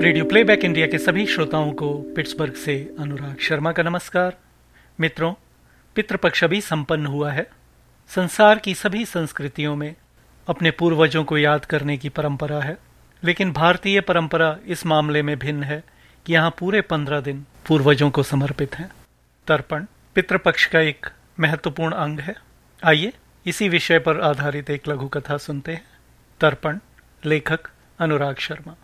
Radio playback India के सभी श्रोताओं को पिट्सबर्ग से अनुराग शर्मा का नमस्कार। मित्रों, पितृपक्ष अभी संपन्न हुआ है। संसार की सभी संस्कृतियों में अपने पूर्वजों को याद करने की परंपरा है। लेकिन भारतीय परंपरा इस मामले में भिन्न है कि यहाँ पूरे पंद्रह दिन पूर्वजों को समर्पित हैं। तर्पण, पितृपक्ष का एक महत्वपूर्ण अंग है। आइए, इसी विषय पर आधारित एक लघु कथा सुनते हैं। तर्पण, लेखक अनुराग शर्मा।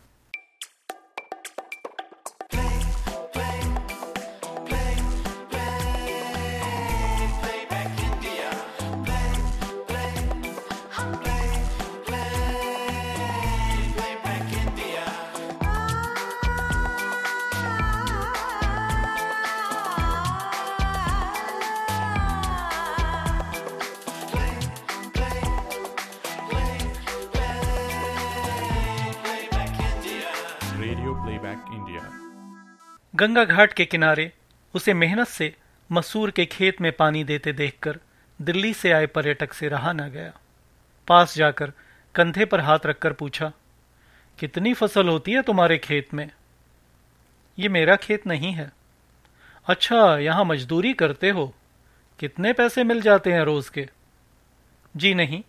प्लेबैक इंडिया गंगा घाट के किनारे उसे मेहनत से मसूर के खेत में पानी देते देखकर दिल्ली से आए पर्यटक से रहा न गया। पास जाकर कंधे पर हाथ रखकर पूछा, कितनी फ़सल होती है तुम्हारे खेत में? ये मेरा खेत नहीं है। अच्छा यहाँ मजदूरी करते हो। कितने पैसे मिल जाते हैं रोज के? जी नहीं,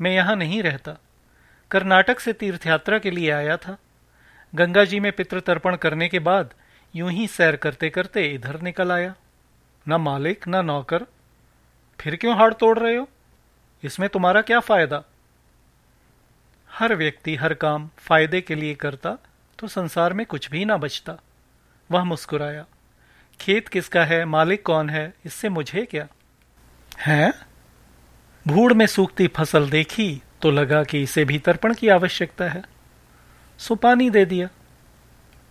मैं यहाँ नहीं रहता। कर्नाटक से तीर्थयात्रा के लिए आया था। गंगा जी में पितृ तर्पण करने के बाद यूँ ही सैर करते करते इधर निकल आया। न मालिक, न नौकर। फिर क्यों हाड़ तोड़ रहे हो? इसमें तुम्हारा क्या फ़ायदा? हर व्यक्ति, हर काम फ़ायदे के लिए करता तो संसार में कुछ भी ना बचता। वह मुस्कुराया। खेत किसका है? मालिक कौन है? इससे मुझे क्या? है? भूड़ में सूखती फ़सल देखी तो लगा कि इसे भी तर्पण की आवश्यकता है। सो पानी दे दिया।